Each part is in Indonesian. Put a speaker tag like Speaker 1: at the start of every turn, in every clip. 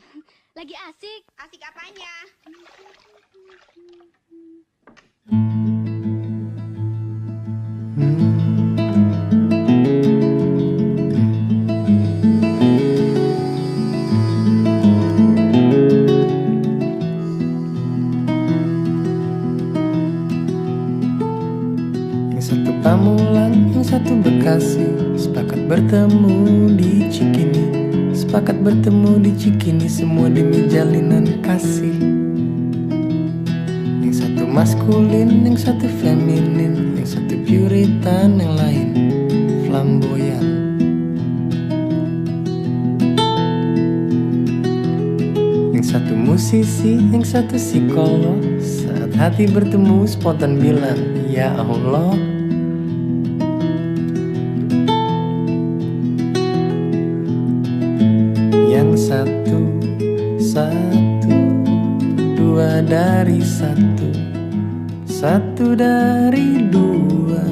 Speaker 1: Lagi asik.
Speaker 2: Asik apanya?
Speaker 3: Pamulang, yang satu Bekasi Sepakat bertemu di Cikini Sepakat bertemu di Cikini Semua demi jalinan kasih. Yang satu maskulin, yang satu feminin Yang satu puritan, yang lain flamboyan. Yang satu musisi, yang satu psikolog Saat hati bertemu spontan bilang Ya Allah satu, satu Dua dari satu. Satu dari dua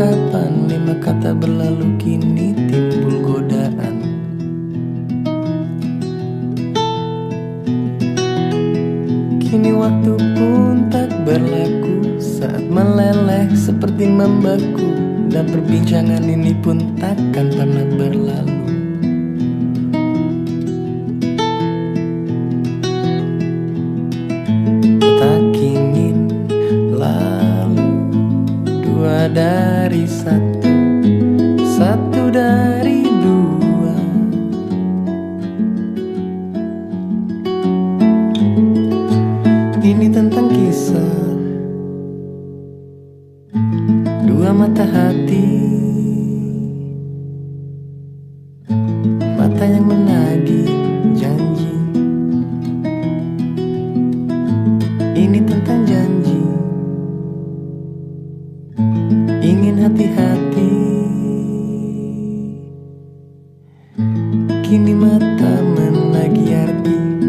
Speaker 3: percakapan Lima kata berlalu kini timbul godaan. Kini waktu pun tak berlaku Saat meleleh seperti membeku Dan perbincangan ini pun takkan pernah berlalu dari satu satu dari dua. Ini tentang kisah. Dua mata hati. Mata yang menagih Kini mata menagi arti